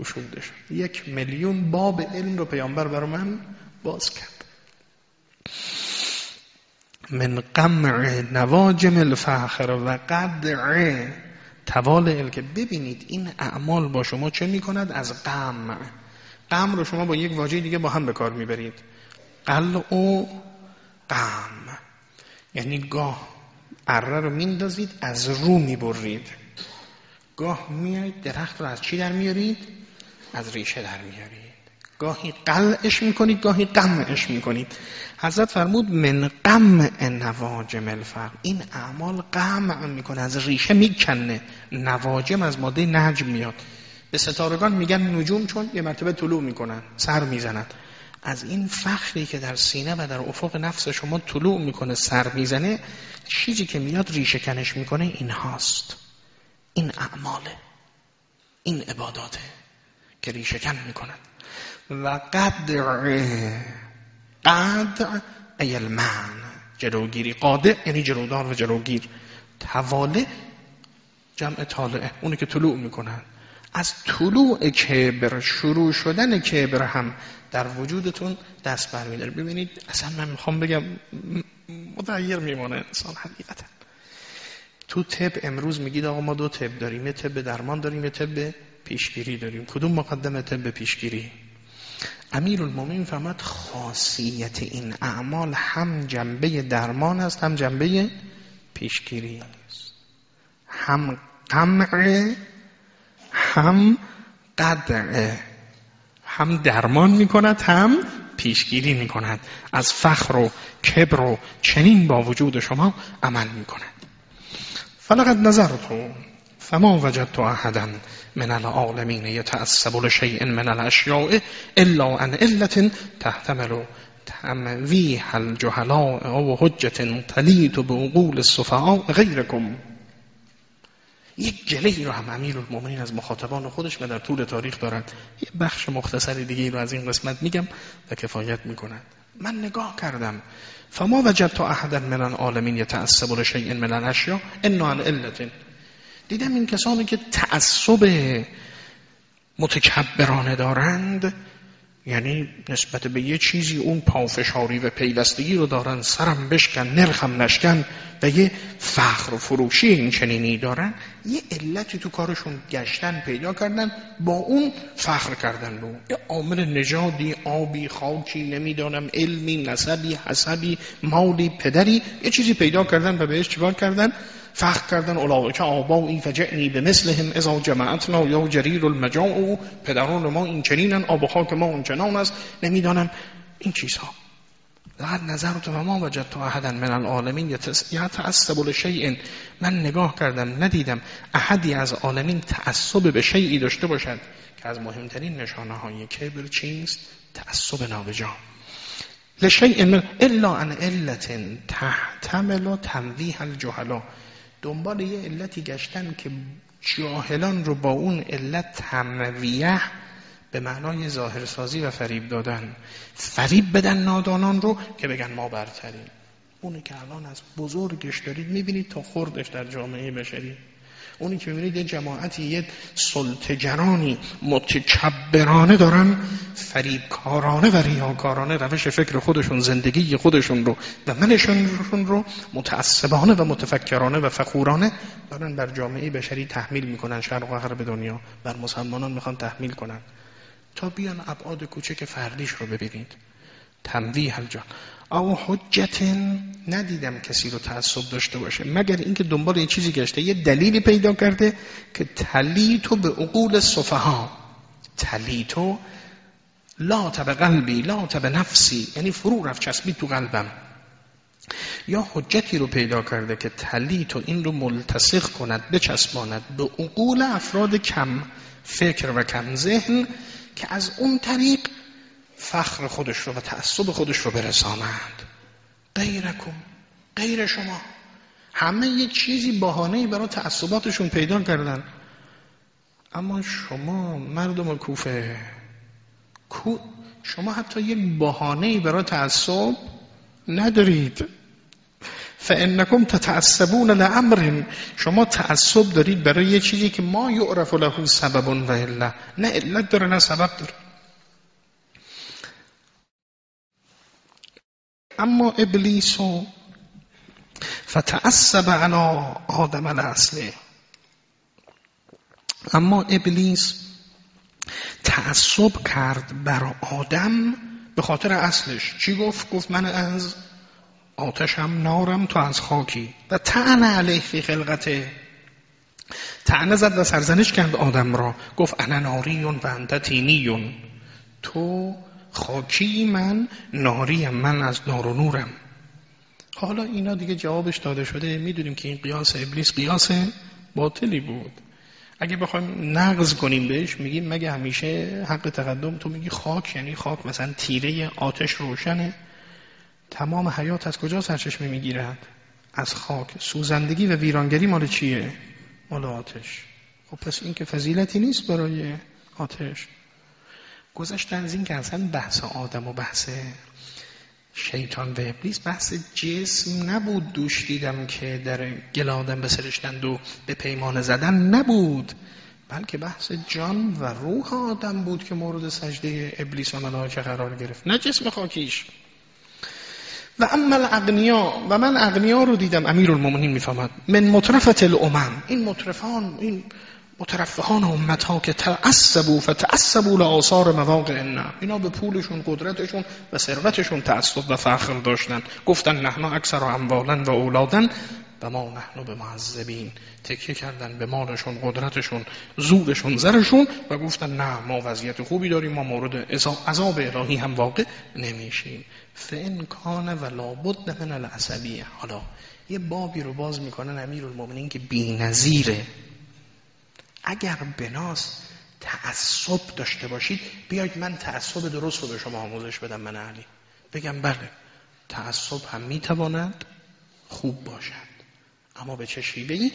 گشوده شد. یک میلیون باب علم رو پیامبر برای من باز کرد. من قمع نواجم الفخر و قدع توال ال که ببینید این اعمال با شما چه می‌کند؟ از غم. غم رو شما با یک واژه دیگه با هم به کار می‌برید. قل و غم. یعنی گاه. اره رو میندازید از رو می‌برید. گاه میایید درخت رو از چی در میارید از ریشه در میارید گاهی قلعش می‌کنید گاهی قمعش می‌کنید. حضرت فرمود من قمع نواجم الفقر این اعمال قمع می‌کنه از ریشه می‌کنه. نواجم از ماده نجم میاد. به ستارگان میگن نجوم چون یه مرتبه طلوع می‌کنن سر می‌زنن. از این فخری که در سینه و در افق نفس شما طلوع می‌کنه سر می‌زنه چیزی که میاد ریشه کنش می‌کنه این هاست. این اعماله. این عباداته که ریشه کن می‌کنن. و قدع قدع ای جلوگیری قادع یعنی جلودار و جلوگیر. تواله جمع طالعه اونی که طلوع می‌کنن. از طلوع کبر شروع شدن کبر هم در وجودتون دست برمیداره. ببینید اصلا من می‌خوام بگم متغیر میمانه انسان حقیقتا. تو طب امروز میگید آقا ما دو طب داریم. یه طب درمان داریم یه طب پیشگیری داریم. کدوم مقدمه طب پیشگیری؟ امیر المومین فهمد خاصیت این اعمال هم جنبه درمان است هم جنبه پیشگیری است. هم قمع هم قدر هم درمان می کند هم پیشگیری می کند از فخر و کبر و چنین با وجود شما عمل می کند فلقد نظرتو فما وجدت احدا من العالمین یتعصب لشیء من الاشیاء الا عن علت تحتمل تمویح الجهلاء و حجت تلیت بعقول السفهاء غیرکم یک گله رو هم امیر المومنین از مخاطبان خودش و در طول تاریخ دارد یه بخش مختصری دیگه رو از این قسمت میگم و کفایت می‌کند من نگاه کردم. فما وجدت احدا من العالمین یتعصب لشیء من الاشیاء الا عن علت دیدم این کسانی که تعصب متکبرانه دارند یعنی نسبت به یه چیزی اون پافشاری و پیوستگی رو دارن سرم بشکن نرخم نشکن و یه فخر و فروشی این چنینی دارن یه علتی تو کارشون گشتن پیدا کردن با اون فخر کردن رو. یه عامل نژادی آبی خاکی نمی‌دانم علمی نسبی حسبی مالی پدری یه چیزی پیدا کردن و بهش چیکار کردن؟ فخر کردن اولئک آبایی فجعنی به مثلهم اذا جماعتنا یا جریر المجاع پدران ما این چنینن آب و خاک ما اون چنان است. نمی‌دانم این چیزها. لقد نظرت و ما وجدت احدا من العالمین یتعصب لشیء. من نگاه کردم ندیدم احدی از عالمین تعصب به شیعی داشته باشد. که از مهمترین نشانه های کبر چیست؟ تعصب نابجا. لشیء من الا ان علت تحتمل تنویح الجهلا دنبال یه علتی گشتن که جاهلان رو با اون علت تمویه به معنای ظاهرسازی و فریب دادن. فریب بدن نادانان رو که بگن ما برتریم. اونی که الان از بزرگش دارید می‌بینید تا خوردش در جامعه بشری. اونی که می‌بینید یه جماعتی یه سلطگرانی متکبرانه دارن فریبکارانه و ریاکارانه روش فکر خودشون زندگی خودشون رو و منشون رو متعصبانه و متفکرانه و فخورانه دارن بر جامعه بشری تحمیل می‌کنن شرق و غرب دنیا. بر مسلمانان می‌خوان تحمیل کنن. تا بیان ابعاد کوچک فردیش رو ببینید. تنویه الجان او حجت ندیدم کسی رو تعصب داشته باشه. مگر اینکه دنبال این چیزی گشته یه دلیلی پیدا کرده که تلیتو به عقول صفها تلیتو لا تب قلبی لا تب نفسی یعنی فرو رفت چسبید تو قلبم. یا حجتی رو پیدا کرده که تلیتو این رو ملتصق کند بچسباند به عقول افراد کم فکر و کم ذهن که از اون طریق فخر خودش رو و تعصب خودش رو برسانند. غیرکم غیر شما. همه یه چیزی بهانه‌ای برای تعصباتشون پیدا کردن. اما شما مردم کوفه. کو شما حتی یک بهانه‌ای برای تعصب ندارید. فانکم تتعصبون لامر شما تعصب دارید برای یه چیزی که ما یعرف له سبب و الا. نه علت داره نه سبب داره. اما ابلیس فتعصب علی آدم الاصله اما ابلیس تعصب کرد بر آدم به خاطر اصلش. چی گفت؟ گفت من از آتشم نارم تو از خاکی. و تعن علیه فی خلقته. تعنه زد و سرزنش کرد آدم را. گفت انا ناریون و انت تینیون. تو خاکی من ناریم. من از نار و نورم. حالا اینا دیگه جوابش داده شده. می‌دونیم که این قیاس ابلیس قیاس باطلی بود. اگه بخوایم نقض کنیم بهش میگیم مگه همیشه حق تقدم؟ تو میگی خاک یعنی خاک مثلا تیره آتش روشنه. تمام حیات از کجا سرچشمه می‌گیرد؟ از خاک. سوزندگی و ویرانگری مال چیه؟ مال آتش. خب پس این که فضیلتی نیست برای آتش. گذاشتن از این که اصلا بحث آدم و بحث شیطان و ابلیس بحث جسم نبود دوش دیدم که در گل آدم بسرشتند و به پیمان زدن نبود بلکه بحث جان و روح آدم بود که مورد سجده ابلیس و ملائکه قرار گرفت نه جسم خاکیش. و اما الاغنیا و من اغنیا رو دیدم امیر المومنین می‌فهمد. من مطرفت الامم. این مطرفان این مترفهان امت ها که تعصبوا فتعصبوا لآثار مواقع نه اینا به پولشون قدرتشون و ثروتشون تعصب و فخر داشتن گفتن نحن اکثر و اموالا و اولادن و ما نحن به معذبین تکیه کردن به مالشون قدرتشون زورشون زرشون و گفتن نه ما وضعیت خوبی داریم ما مورد عذاب الهی هم واقع نمیشیم. فان کان و لابد من العصبیه. حالا یه بابی رو باز می‌کنن امیر المؤمنین که بی‌نظیره. اگر بناس تعصب داشته باشید بیاید من تعصب درست رو به شما آموزش بدم من علی. بگم بله تعصب هم می‌تواند خوب باشد. اما به چه شیوهی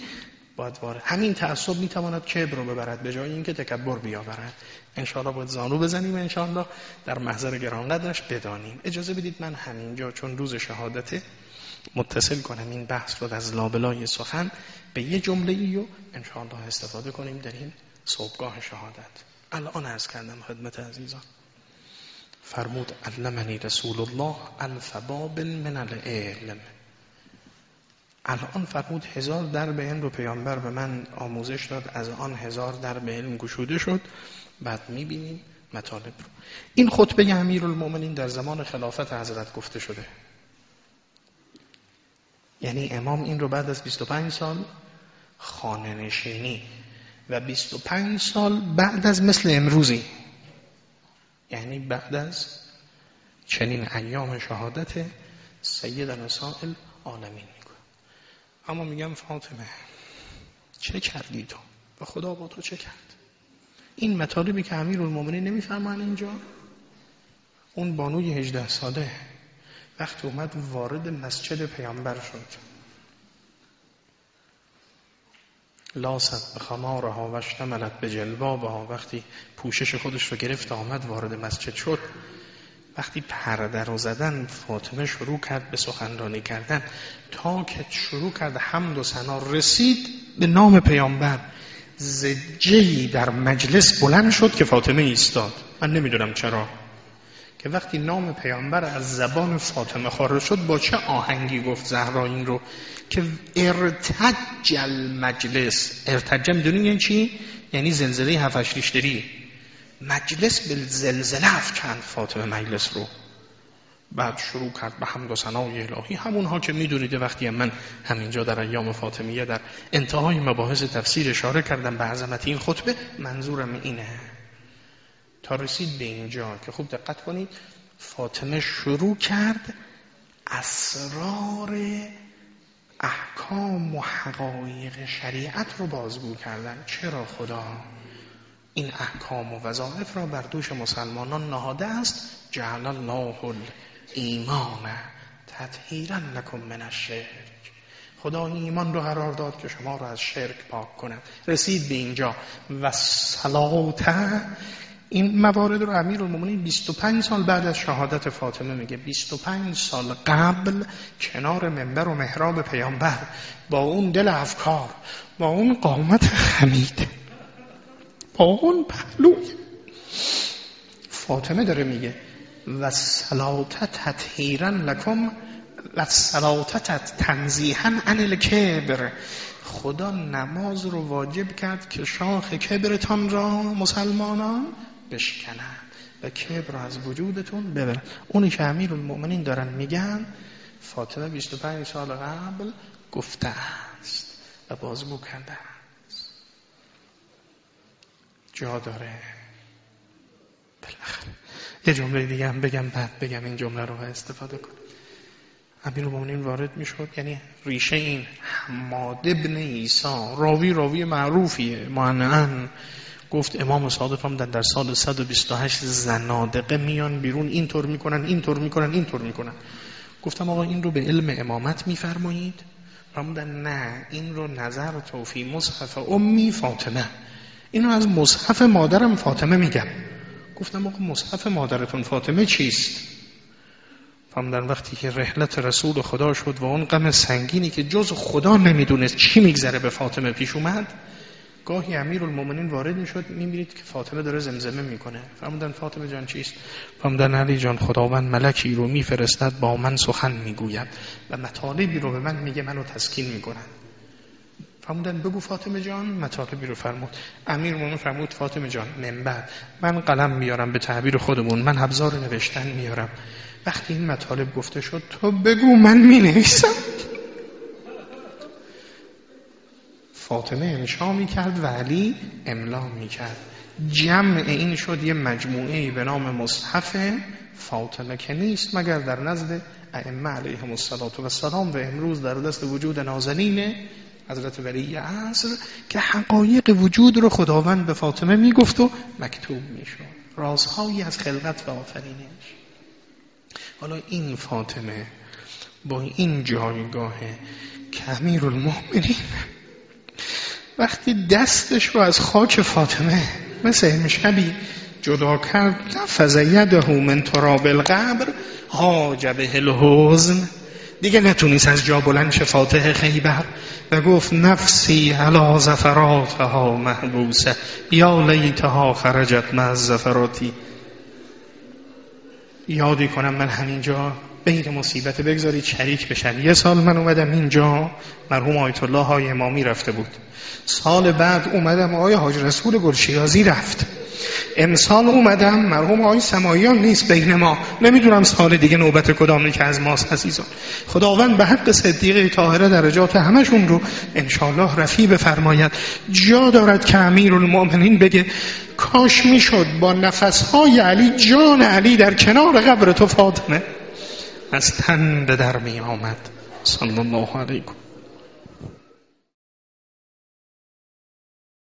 باید وارد همین تعصب می‌تواند کبر رو ببرد به جای اینکه تکبر بیاورد. انشاءالله باید زانو بزنیم انشاءالله در محضر گرانقدرش بدانیم. اجازه بدید من همینجا چون روز شهادت متصل کنم این بحث رو از لابلای سخن به یه جمله ای رو انشاءالله استفاده کنیم در این صبحگاه شهادت. الان از کردم خدمت عزیزان. فرمود علمنی رسول الله الفباب من العلم. الان فرمود هزار در به علم رو پیامبر به من آموزش داد از آن هزار در به علم گشوده شد. بعد می‌بینیم مطالب رو. این خطبه امیر المومنین در زمان خلافت حضرت گفته شده. یعنی امام این رو بعد از 25 سال خانه نشینی. و 25 سال بعد از مثل امروزی. یعنی بعد از چنین ایام شهادت سید نسائل عالمین اما میگم فاطمه چه کردی تو؟ و خدا با تو چه کرد؟ این مطالبی که امیر المومنین نمیفرمان اینجا؟ اون بانوی هجده ساله وقتی اومد وارد مسجد پیامبر شد. لاست به خمارها و اشتملت به جلبابها. وقتی پوشش خودش رو گرفت آمد وارد مسجد شد. وقتی پرده رو زدن فاطمه شروع کرد به سخنرانی کردن. تا که شروع کرد حمد و سنا رسید به نام پیامبر. زجهی در مجلس بلند شد که فاطمه ایستاد. من نمی‌دونم چرا. که وقتی نام پیامبر از زبان فاطمه خارج شد با چه آهنگی گفت زهرا این رو؟ که ارتجل مجلس ارتجل می‌دونین یعنی چی؟ یعنی زلزله هفتش ریشتری مجلس به زلزله افکند فاطمه مجلس رو. بعد شروع کرد به حمد و ثنای الهی. همونها که می‌دونید وقتی من همینجا در ایام فاطمیه در انتهای مباحث تفسیر اشاره کردم به عظمت این خطبه منظورم اینه. رسید به اینجا که خوب دقت کنید فاطمه شروع کرد اسرار احکام و حقایق شریعت رو بازگو کردن. چرا خدا؟ این احکام و وظایف را بر دوش مسلمانان نهاده است. جعل الله ایمان تطهیرا لکم من الشرک. خدا ایمان رو قرار داد که شما رو از شرک پاک کنه رسید به اینجا. و صلات این موارد رو امیر المومنین 25 سال بعد از شهادت فاطمه میگه. 25 سال قبل کنار منبر و محراب پیامبر با اون دل افکار با اون قامت حمید با اون پهلوی. فاطمه داره میگه و سلاتت تطهیرا لکم و سلاتت تنزیحا عن الکبر خدا نماز رو واجب کرد که شاخ کبرتان را مسلمانان بشکنن. و کبر از وجودتون ببرن. اونی که امیر المؤمنین دارن میگن فاطمه 25 سال قبل گفته است و بازگو کرده جا داره. بالاخره. یه جمله دیگه هم بگم بعد بگم این جمله رو استفاده کنم. امیر وارد می‌شد یعنی ریشه این حماد ابن ایسا راوی راوی معروفیه معنعن گفت امام صادق هم در سال 128 زنادقه میان بیرون اینطور می‌کنن اینطور می‌کنن اینطور می‌کنن. گفتم آقا این رو به علم امامت میفرمایید؟ فرمودن نه این رو نظر توفی مصحف امی فاطمه. اینو از مصحف مادرم فاطمه میگم. گفتم آقا مصحف مادرتون فاطمه چیست؟ در وقتی که رحلت رسول خدا شد و اون غم سنگینی که جز خدا نمی‌دونست چی میگذره به فاطمه پیش اومد گاهی امیر المومنین وارد می‌شد می‌بینید که فاطمه داره زمزمه می‌کنه. فرمودن فاطمه جان چیست؟ فرمودن علی جان خداوند ملکی رو میفرستد با من سخن می‌گوید و مطالبی رو به من میگه منو تسکین می‌کنن فرمودن بگو فاطمه جان. مطالبی رو فرمود. امیر مومن فرمود فاطمه جان من من قلم میارم به تعبیر خودمون من ابزار نوشتن میارم وقتی این مطالب گفته شد تو بگو من می فاطمه انشا می کرد و علی املا می کرد جمع این شد یه مجموعه به نام مصحف فاطمه که نیست مگر در نزد ائمه علیهم السلام و امروز در دست وجود نازنین حضرت ولی عصر که حقایق وجود رو خداوند به فاطمه می‌گفت و مکتوب می‌شد. رازهایی از خلقت و آفرینش. حالا این فاطمه با این جایگاه که امیر المؤمنین وقتی دستش رو از خاک فاطمه مثل امشبی جدا کرد فزیده من تراب القبر حاجبه الحزن. دیگه نتونیست از جا بلند شه فاتح خیبر و گفت نفسی علا زفراتها محبوسه یا لیتها خرجت مع زفراتی یادی کنم من همینجا بین مصیبت بگذارید شریک بشن. یه سال من اومدم اینجا مرحوم آیت الله های امامی رفته بود. سال بعد اومدم آقای حاج رسول گلشیازی رفت. امسال اومدم مرحوم آقای سمایان نیست بین ما. نمی‌دونم سال دیگه نوبت کدامه که از ماست عزیزان. خداوند به حق صدیقه طاهره درجات همشون رو انشالله رفی بفرماید. جا دارد که امیر المؤمنین بگه کاش می‌شد با نفسهای علی جان علی در کنار قبر تو فاطمه. از تن به در می آمد صلی الله علیکم